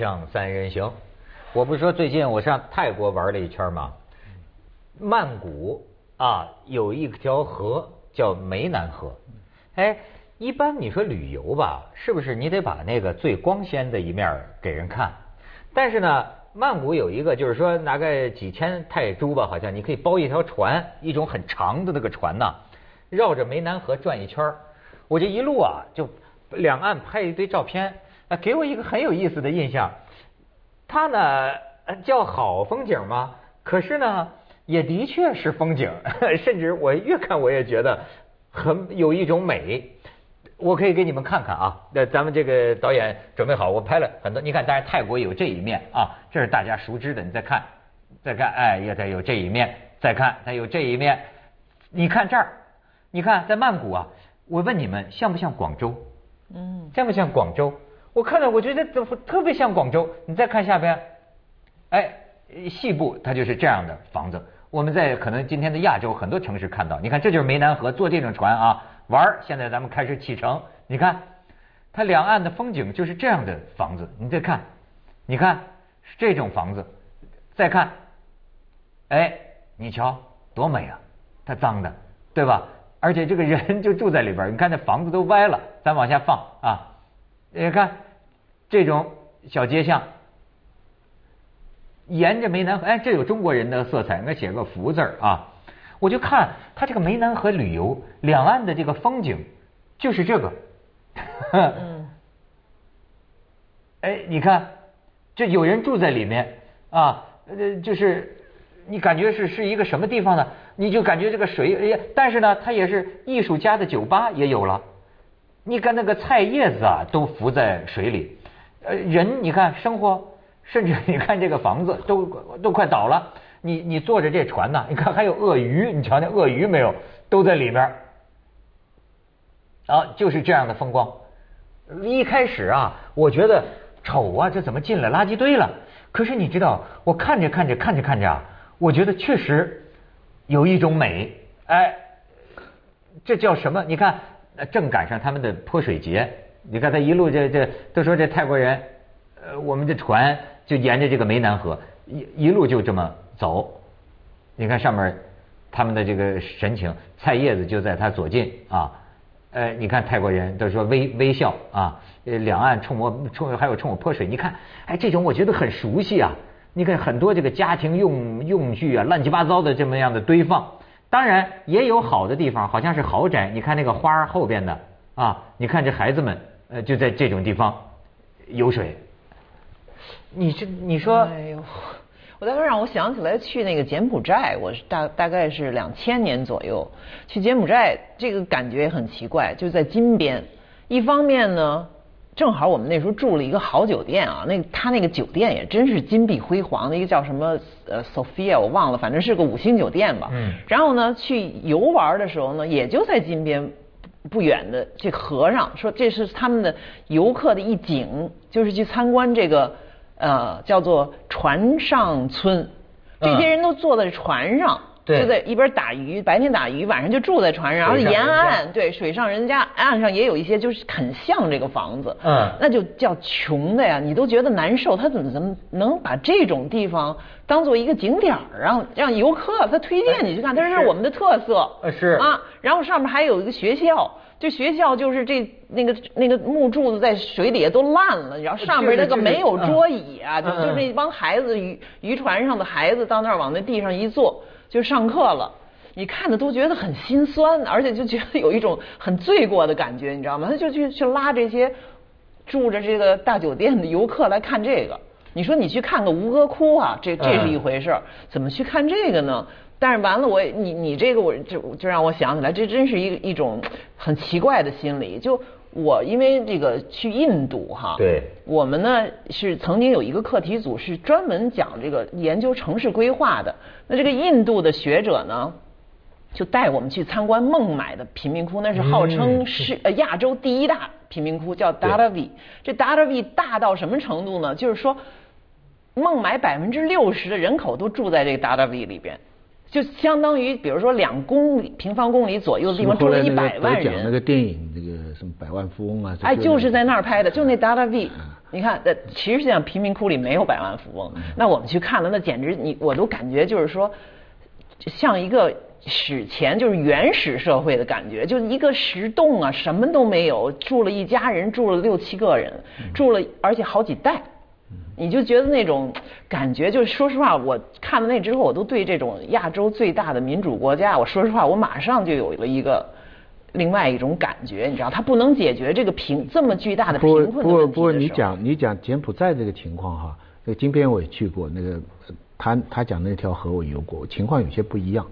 像三人行，我不是说最近我上泰国玩了一圈吗？曼谷啊有一条河叫湄南河，哎，一般你说旅游吧，是不是你得把那个最光鲜的一面给人看？但是呢，曼谷有一个就是说拿个几千泰铢吧，好像你可以包一条船，一种很长的那个船呐，绕着湄南河转一圈我这一路啊就两岸拍一堆照片。啊，给我一个很有意思的印象，它呢叫好风景吗？可是呢，也的确是风景，甚至我越看我也觉得很有一种美。我可以给你们看看啊，那咱们这个导演准备好，我拍了很多。你看，当然泰国有这一面啊，这是大家熟知的。你再看，再看，哎，也得有这一面。再看，它有这一面。你看这儿，你看在曼谷啊，我问你们，像不像广州？嗯，像不像广州？我看到，我觉得这特别像广州。你再看下边，哎，西部它就是这样的房子。我们在可能今天的亚洲很多城市看到，你看这就是湄南河，坐这种船啊玩。现在咱们开始启程，你看它两岸的风景就是这样的房子。你再看，你看是这种房子，再看，哎，你瞧多美啊！它脏的，对吧？而且这个人就住在里边。你看那房子都歪了，咱往下放啊。你看，这种小街巷，沿着湄南河，哎，这有中国人的色彩，那写个福字啊。我就看他这个湄南河旅游，两岸的这个风景就是这个。嗯。哎，你看，这有人住在里面啊，呃，就是你感觉是是一个什么地方呢？你就感觉这个水，哎，但是呢，它也是艺术家的酒吧也有了。你看那个菜叶子啊，都浮在水里，呃，人你看生活，甚至你看这个房子都都快倒了。你你坐着这船呢，你看还有鳄鱼，你瞧那鳄鱼没有，都在里面。啊，就是这样的风光。一开始啊，我觉得丑啊，这怎么进了垃圾堆了？可是你知道，我看着看着看着看着啊，我觉得确实有一种美。哎，这叫什么？你看。正赶上他们的泼水节，你看他一路这这都说这泰国人，呃，我们的船就沿着这个湄南河一一路就这么走，你看上面他们的这个神情，菜叶子就在他左近啊，呃，你看泰国人都说微微笑啊，呃，两岸冲我冲还有冲我泼水，你看，哎，这种我觉得很熟悉啊，你看很多这个家庭用用具啊，乱七八糟的这么样的堆放。当然也有好的地方，好像是豪宅。你看那个花儿后边的啊，你看这孩子们呃就在这种地方游水。你这你说，哎呦，我待会让我想起来去那个柬埔寨，我是大大概是两千年左右去柬埔寨，这个感觉也很奇怪，就在金边。一方面呢。正好我们那时候住了一个好酒店啊，那他那个酒店也真是金碧辉煌的一个叫什么呃 Sophia 我忘了，反正是个五星酒店吧。嗯。然后呢，去游玩的时候呢，也就在金边不远的这河上，说这是他们的游客的一景，就是去参观这个呃叫做船上村，这些人都坐在船上。就在一边打鱼，白天打鱼，晚上就住在船上，然后沿岸对水上人家岸上也有一些，就是很像这个房子，嗯，那就叫穷的呀，你都觉得难受，他怎么怎么能把这种地方当做一个景点儿，让让游客他推荐你去看，这是我们的特色，是啊，然后上面还有一个学校，这学校就是这那个那个木柱子在水底下都烂了，然后上面那个没有桌椅啊，就就那帮孩子渔渔船上的孩子到那儿往那地上一坐。就上课了，你看的都觉得很心酸，而且就觉得有一种很罪过的感觉，你知道吗？他就去去拉这些住着这个大酒店的游客来看这个。你说你去看个吴哥窟啊，这这是一回事儿，怎么去看这个呢？但是完了，我你你这个我就就让我想起来，这真是一一种很奇怪的心理。就我因为这个去印度哈，对，我们呢是曾经有一个课题组是专门讲这个研究城市规划的。那这个印度的学者呢，就带我们去参观孟买的贫民窟，那是号称是呃亚洲第一大贫民窟，叫达拉维。这达拉维大到什么程度呢？就是说，孟买百分之六十的人口都住在这个达拉维里边，就相当于比如说两公里平方公里左右的地方住了一百万人。那个电影，那个什么百万富翁啊？哎，就是在那儿拍的，就那 Dada V。你看，呃，其实像贫民窟里没有百万富翁，那我们去看了，那简直你我都感觉就是说，像一个史前就是原始社会的感觉，就是一个石洞啊，什么都没有，住了一家人，住了六七个人，住了而且好几代。你就觉得那种感觉，就是说实话，我看了那之后，我都对这种亚洲最大的民主国家，我说实话，我马上就有了一个另外一种感觉，你知道，它不能解决这个贫这么巨大的贫困的问题不不不，你讲你讲柬埔寨这个情况哈，那个金边我也去过，那个他他讲那条河我游过，情况有些不一样。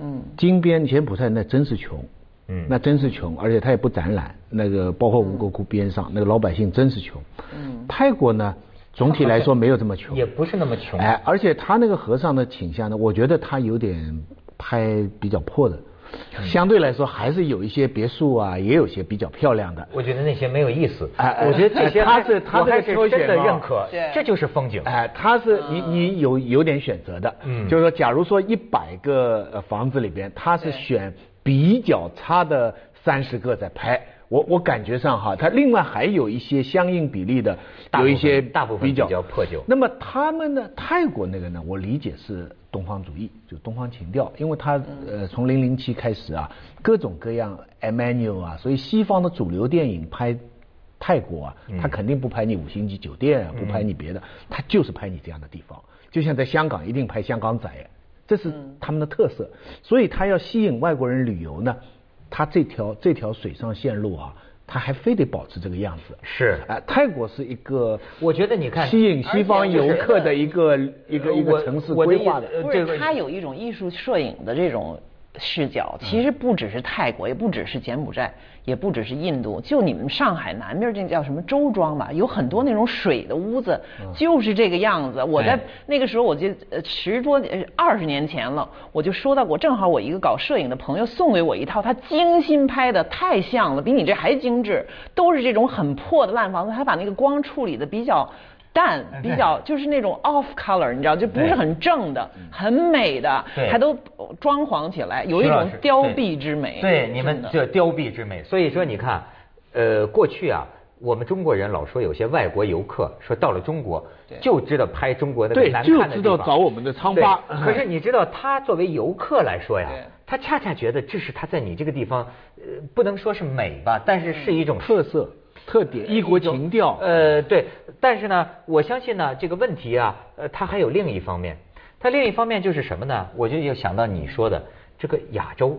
嗯。金边柬埔寨那真是穷，嗯，那真是穷，而且他也不展览，那个包括吴哥窟边上那个老百姓真是穷。嗯。泰国呢？总体来说没有这么穷，也不是那么穷。哎，而且他那个和尚的倾向呢，我觉得他有点拍比较破的，相对来说还是有一些别墅啊，也有些比较漂亮的。我觉得那些没有意思。哎，我觉得这些他是他是挑选的认可，这就是风景。哎，他是你你有有点选择的，嗯，就是说，假如说一百个房子里边，他是选比较差的三十个在拍。我我感觉上哈，它另外还有一些相应比例的，有一些大部分比较破旧。那么他们呢？泰国那个呢？我理解是东方主义，就东方情调，因为它呃从零零七开始啊，各种各样 Emmanuel 啊，所以西方的主流电影拍泰国啊，他肯定不拍你五星级酒店啊，不拍你别的，他就是拍你这样的地方。就像在香港一定拍香港仔，这是他们的特色，所以他要吸引外国人旅游呢。它这条这条水上线路啊，它还非得保持这个样子。是，啊，泰国是一个，我觉得你看，吸引西方游客的一个一个一个城市规划的。不是，它有一种艺术摄影的这种。视角其实不只是泰国，也不只是柬埔寨，也不只是印度。就你们上海南边这叫什么周庄吧，有很多那种水的屋子，就是这个样子。我在那个时候，我就呃十多二十年前了，我就说到过，正好我一个搞摄影的朋友送给我一套他精心拍的，太像了，比你这还精致，都是这种很破的烂房子，他把那个光处理的比较。淡比较就是那种 off color，你知道就不是很正的，很美的，还都装潢起来，有一种凋敝之美。对，你们这凋敝之美。所以说，你看，呃，过去啊，我们中国人老说有些外国游客说到了中国就知道拍中国那个难看的地方，就知道找我们的疮疤。可是你知道，他作为游客来说呀，他恰恰觉得这是他在你这个地方，呃，不能说是美吧，但是是一种特色。特点，异国情调。呃，对，但是呢，我相信呢，这个问题啊，呃，它还有另一方面，它另一方面就是什么呢？我就又想到你说的这个亚洲，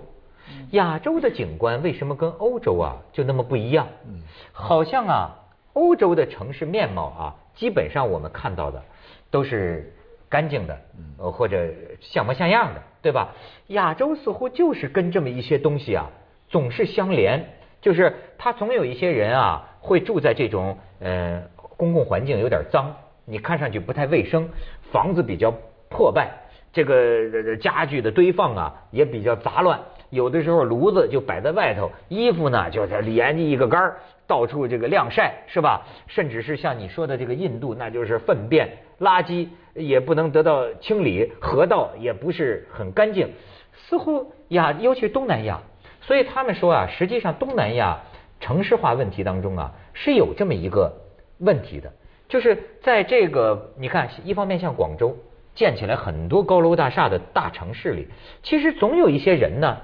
亚洲的景观为什么跟欧洲啊就那么不一样？嗯，好像啊，欧洲的城市面貌啊，基本上我们看到的都是干净的，呃，或者像模像样的，对吧？亚洲似乎就是跟这么一些东西啊，总是相连。就是他总有一些人啊，会住在这种呃公共环境有点脏，你看上去不太卫生，房子比较破败，这个家具的堆放啊也比较杂乱，有的时候炉子就摆在外头，衣服呢就在连着一个杆儿，到处这个晾晒，是吧？甚至是像你说的这个印度，那就是粪便垃圾也不能得到清理，河道也不是很干净，似乎亚尤其东南亚。所以他们说啊，实际上东南亚城市化问题当中啊，是有这么一个问题的，就是在这个你看，一方面像广州建起来很多高楼大厦的大城市里，其实总有一些人呢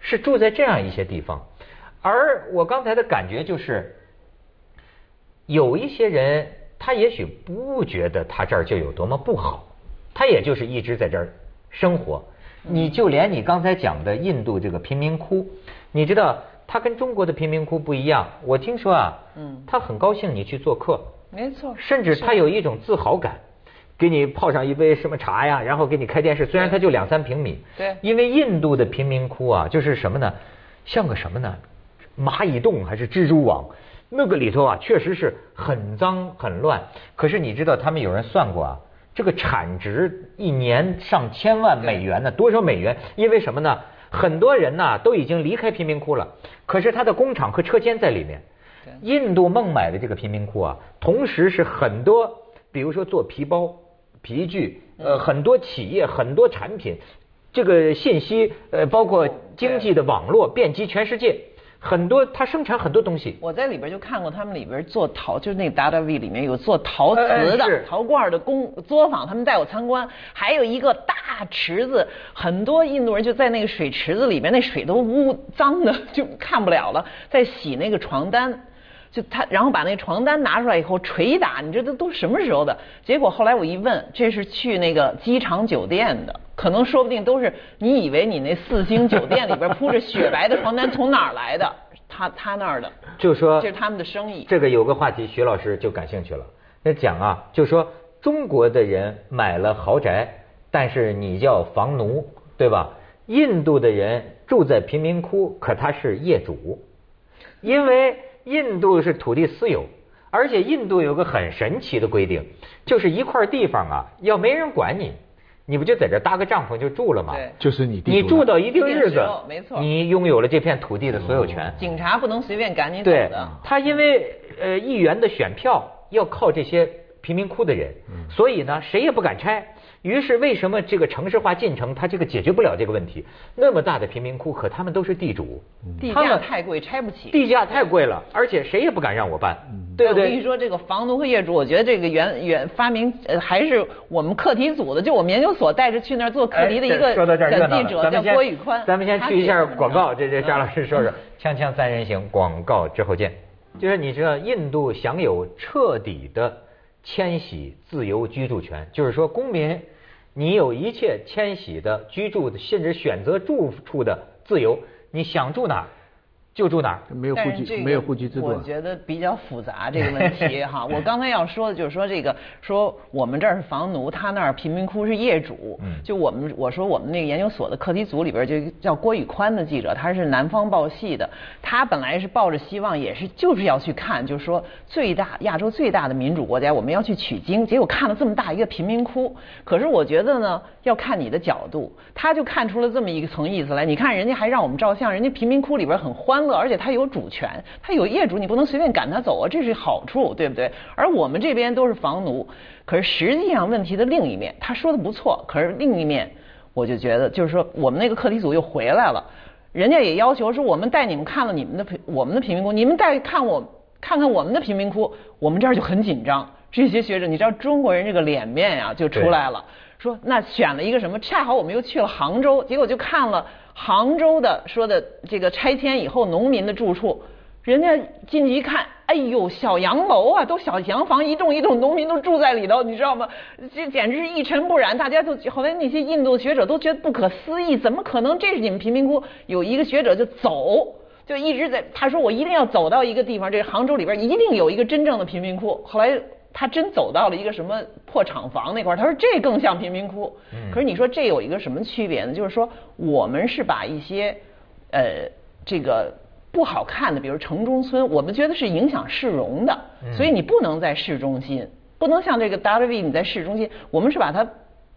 是住在这样一些地方，而我刚才的感觉就是，有一些人他也许不觉得他这儿就有多么不好，他也就是一直在这儿生活。你就连你刚才讲的印度这个贫民窟，你知道它跟中国的贫民窟不一样。我听说啊，嗯，他很高兴你去做客，没错，甚至他有一种自豪感，给你泡上一杯什么茶呀，然后给你开电视。虽然它就两三平米，对，因为印度的贫民窟啊，就是什么呢？像个什么呢？蚂蚁洞还是蜘蛛网？那个里头啊，确实是很脏很乱。可是你知道，他们有人算过啊。这个产值一年上千万美元呢？多少美元？因为什么呢？很多人呢都已经离开贫民窟了，可是他的工厂和车间在里面。印度孟买的这个贫民窟啊，同时是很多，比如说做皮包、皮具，呃，很多企业、很多产品这个信息，呃，包括经济的网络遍及全世界，很多它生产很多东西。我在里边就看过他们里边做陶，就是那个 Dada V 里面有做陶瓷的、陶罐的工作坊，他们带我参观，还有一个大池子，很多印度人就在那个水池子里面，那水都污脏的就看不了了，在洗那个床单。就他，然后把那床单拿出来以后捶打，你这都都什么时候的？结果后来我一问，这是去那个机场酒店的，可能说不定都是你以为你那四星酒店里边铺着雪白的床单从哪儿来的？他他那儿的，就说这是他们的生意。这个有个话题，徐老师就感兴趣了。那讲啊，就说中国的人买了豪宅，但是你叫房奴，对吧？印度的人住在贫民窟，可他是业主，因为印度是土地私有，而且印度有个很神奇的规定，就是一块地方啊，要没人管你，你不就在这搭个帐篷就住了吗？对就是你地你住到一定日子没错你拥有了这片土地的所有权。警察不能随便赶你走对的。，他因为呃议员的选票要靠这些贫民窟的人，所以呢谁也不敢拆。于是为什么这个城市化进程它这个解决不了这个问题？那么大的贫民窟，可他们都是地主，地价太贵，拆不起。地价太贵了，而且谁也不敢让我办，对不对？我跟你说，这个房奴和业主，我觉得这个原原发明呃还是我们课题组的，就我们研究所带着去那儿做课题的一个哎说到这儿热小闹了记者叫郭宇宽。咱们先去一下广告，这这张老。师 说说“锵锵三人行”广告之后见。就是你知道，印度享有彻底的迁徙自由居住权，就是说公民你有一切迁徙的居住的，甚至选择住处的自由，你想住哪儿就住哪儿。没有户籍没有户籍制度啊。我觉得比较复杂这个问题 哈。我刚才要说的就是说这个，说我们这儿是房奴，他那儿贫民窟是业主。嗯就我们我说我们那个研究所的课题组里边就叫郭宇宽的记者，他是南方报系的，他本来是抱着希望，也是就是要去看，就是说最大亚洲最大的民主国家，我们要去取经，结果看了这么大一个贫民窟。可是我觉得呢，要看你的角度，他就看出了这么一个层意思来。你看人家还让我们照相，人家贫民窟里边很欢乐，而且他有主权，他有业主，你不能随便赶他走啊，这是好处，对不对？而我们这边都是房奴，可是实际上问题的另一面，他说的不错，可是另一面，我就觉得就是说我们那个课题组又回来了，人家也要求说我们带你们看了你们的贫我们的贫民窟，你们带看我看看我们的贫民窟，我们这儿就很紧张。这些学者，你知道中国人这个脸面呀、就出来了。说那选了一个什么？恰好我们又去了杭州，结果就看了杭州的说的这个拆迁以后农民的住处，人家进去一看，哎呦，小洋楼啊，都小洋房，一栋一栋，农民都住在里头，你知道吗？这简直是一尘不染，大家都后来那些印度学者都觉得不可思议，怎么可能？这是你们贫民窟？有一个学者就走。就一直在，他说我一定要走到一个地方，这杭州里边一定有一个真正的贫民窟。后来他真走到了一个什么破厂房那块儿，他说这更像贫民窟。可是你说这有一个什么区别呢？就是说我们是把一些呃这个不好看的，比如城中村，我们觉得是影响市容的，所以你不能在市中心，不能像这个 w v 你在市中心，我们是把它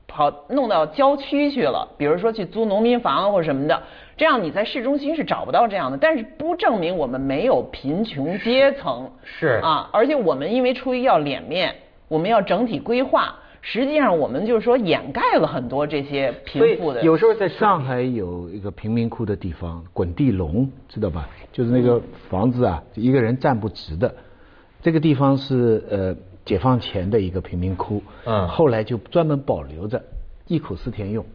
跑弄到郊区去了，比如说去租农民房或者什么的，这样你在市中心是找不到这样的。但是不证明我们没有贫穷阶层，是啊，而且我们因为出于要脸面，我们要整体规划，实际上我们就是说掩盖了很多这些贫富的。有时候在上海有一个贫民窟的地方，滚地龙，知道吧？就是那个房子啊，一个人站不直的。这个地方是呃解放前的一个贫民窟，嗯后来就专门保留着，忆苦思甜用。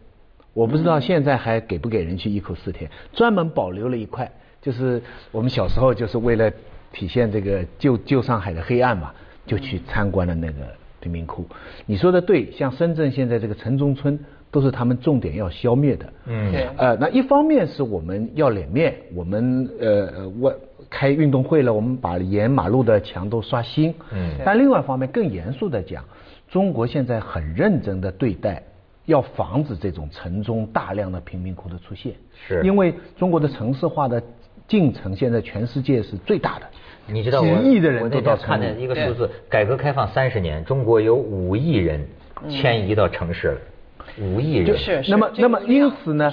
我不知道现在还给不给人去忆苦思甜，专门保留了一块，就是我们小时候就是为了体现这个旧旧上海的黑暗嘛，就去参观了那个贫民窟。你说的对，像深圳现在这个城中村都是他们重点要消灭的。嗯呃，那一方面是我们要脸面，我们呃呃我开运动会了，我们把沿马路的墙都刷新。嗯。但另外一方面更严肃的讲，中国现在很认真的对待。要防止这种城中大量的贫民窟的出现，是。因为中国的城市化的进程现在全世界是最大的，你知道我几亿的人我都到城那天看见一个数字，改革开放三十年，中国有五亿人迁移到城市了，五亿人。就是那么，那么因此呢，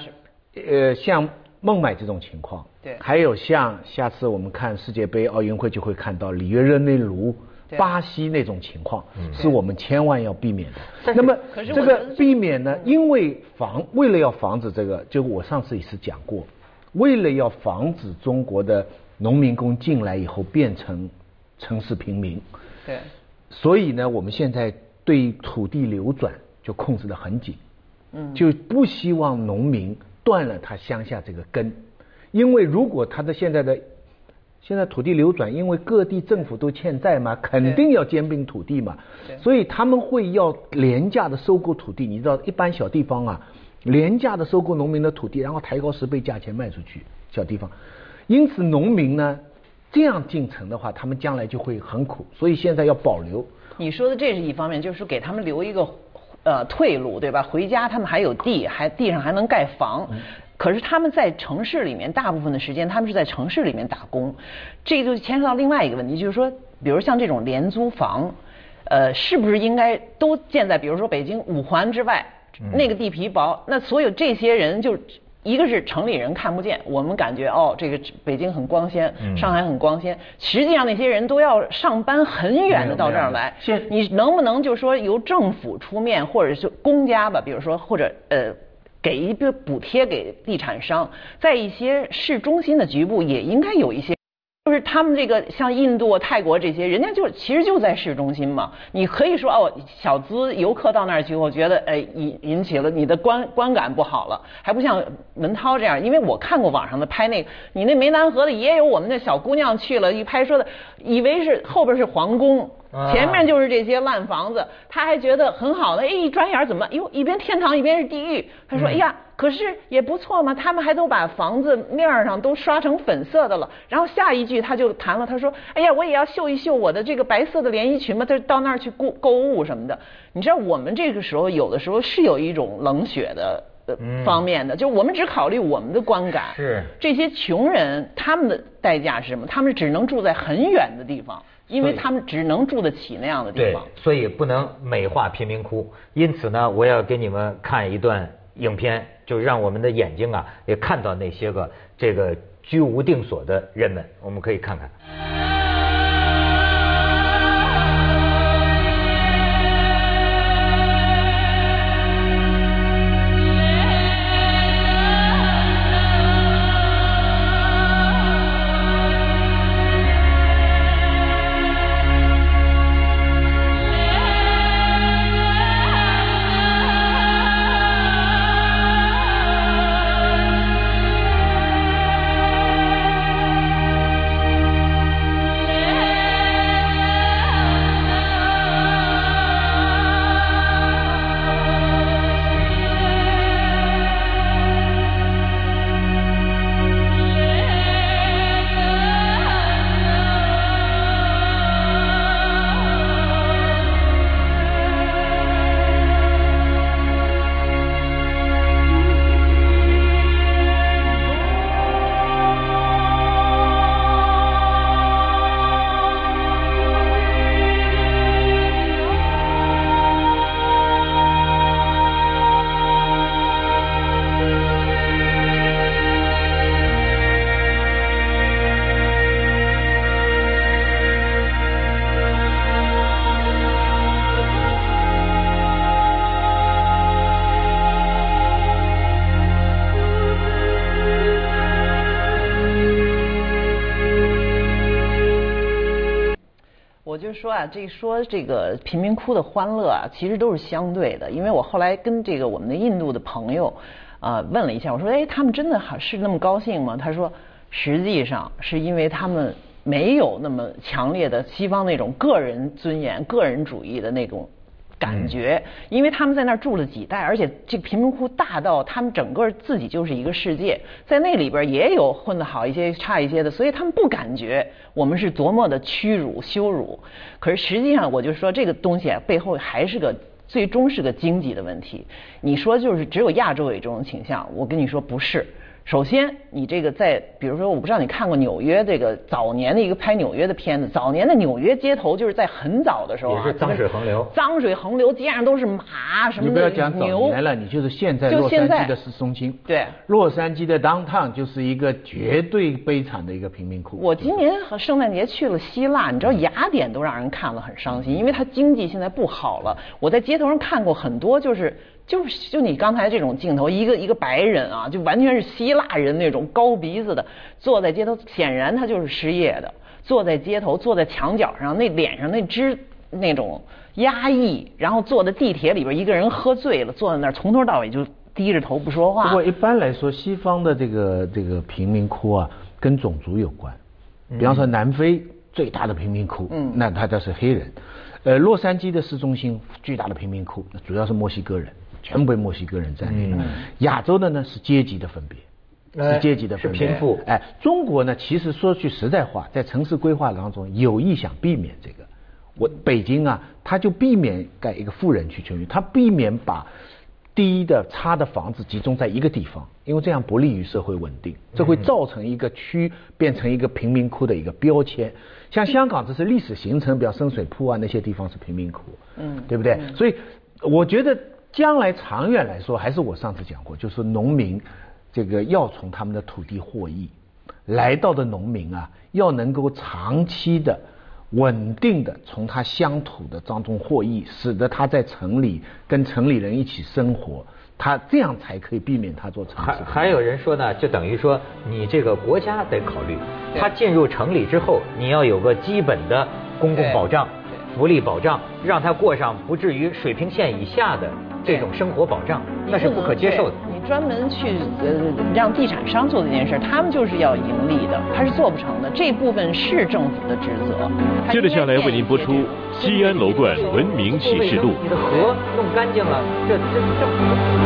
呃，像孟买这种情况，对。还有像下次我们看世界杯、奥运会就会看到里约热内卢巴西那种情况，是我们千万要避免的。那么这个避免呢，因为防为了要防止这个，就我上次也是讲过，为了要防止中国的农民工进来以后变成城市平民，对，所以呢，我们现在对土地流转就控制得很紧，嗯。就不希望农民断了他乡下这个根，因为如果他的现在的现在土地流转，因为各地政府都欠债嘛，肯定要兼并土地嘛，所以他们会要廉价的收购土地。你知道，一般小地方啊，廉价的收购农民的土地，然后抬高十倍价钱卖出去，小地方。因此，农民呢这样进城的话，他们将来就会很苦，所以现在要保留。你说的这是一方面，就是说给他们留一个呃退路，对吧？回家他们还有地，还地上还能盖房。可是他们在城市里面，大部分的时间他们是在城市里面打工，这就牵涉到另外一个问题，就是说，比如像这种廉租房，呃，是不是应该都建在比如说北京五环之外，那个地皮薄，那所有这些人就。一个是城里人看不见，我们感觉哦，这个北京很光鲜，上海很光鲜。实际上那些人都要上班很远的到这儿来。是你能不能就说由政府出面，或者是公家吧，比如说或者呃。给一个补贴给地产商，在一些市中心的局部也应该有一些，就是他们这个像印度、泰国这些，人家就其实就在市中心嘛。你可以说哦，小资游客到那儿去，我觉得哎引引起了你的观观感不好了，还不像文涛这样，因为我看过网上的拍那个，你那湄南河的也有我们的小姑娘去了，一拍说的以为是后边是皇宫。啊前面就是这些烂房子，他还觉得很好呢，哎，一转眼怎么，哟，一边天堂一边是地狱。他说，哎呀，可是也不错嘛，他们还都把房子面儿上都刷成粉色的了。然后下一句他就谈了，他说，哎呀，我也要秀一秀我的这个白色的连衣裙嘛，他到那儿去购购物什么的。你知道，我们这个时候有的时候是有一种冷血的。呃方面的，就我们只考虑我们的观感。是这些穷人，他们的代价是什么？他们只能住在很远的地方，因为他们只能住得起那样的地对方。，所以不能美化贫民窟。因此呢，我要给你们看一段影片，就让我们的眼睛啊也看到那些个这个居无定所的人们。我们可以看看。啊，这说这个贫民窟的欢乐啊，其实都是相对的。因为我后来跟这个我们的印度的朋友啊、问了一下，我说，哎，他们真的好是那么高兴吗？他说，实际上是因为他们没有那么强烈的西方那种个人尊严、个人主义的那种感觉，因为他们在那儿住了几代，而且这贫民窟大到他们整个自己就是一个世界，在那里边也有混得好一些、差一些的，所以他们不感觉我们是多么的屈辱、羞辱。可是实际上，我就说这个东西啊，背后还是个。最终是个经济的问题。你说就是只有亚洲有这种倾向，我跟你说不是。首先，你这个在，比如说，我不知道你看过纽约这个早年的一个拍纽约的片子，早年的纽约街头就是在很早的时候啊，也是脏水横流脏水横流，街上都是马什么的你不要讲早年了，你就是现在洛杉矶的市中心。对洛杉矶的 downtown 就是一个绝对悲惨的一个贫民窟。我今年和圣诞节去了希腊，你知道雅典都让人看了很伤心，因为它经济现在不好了。我在街头上看过很多，就是就是就你刚才这种镜头，一个一个白人啊，就完全是希腊人那种高鼻子的，坐在街头，显然他就是失业的，坐在街头，坐在墙角上，那脸上那只那种压抑，然后坐在地铁里边，一个人喝醉了，坐在那儿从头到尾就低着头不说话。不过一般来说，西方的这个这个贫民窟啊，跟种族有关。比方说南非最大的贫民窟，嗯那他就是黑人。呃，洛杉矶的市中心巨大的贫民窟，主要是墨西哥人，全部被墨西哥人占领。亚洲的呢是阶级的分别。哎是阶级的分别，是贫富哎，中国呢，其实说句实在话，在城市规划当中有意想避免这个。我北京啊，他就避免盖一个富人区群，他避免把低的差的房子集中在一个地方，因为这样不利于社会稳定，这会造成一个区变成一个贫民窟的一个标签。像 香港，这是历史形成，比如深水埗啊那些地方是贫民窟，嗯对不对？所以我觉得将来长远来说，还是我上次讲过，就是农民这个要从他们的土地获益，来到的农民啊，要能够长期的。稳定的从他乡土的当中获益，使得他在城里跟城里人一起生活，他这样才可以避免他做城市。还还有人说呢，就等于说你这个国家得考虑，他进入城里之后，你要有个基本的公共保障对、福利保障，让他过上不至于水平线以下的这种生活保障，那是不可接受的。你专门去呃让地产商做这件事，他们就是要盈利的，他是做不成的。这部分是政府的职责。接着下来为您播出西安楼冠文明启示录你的河弄干净了，这这这。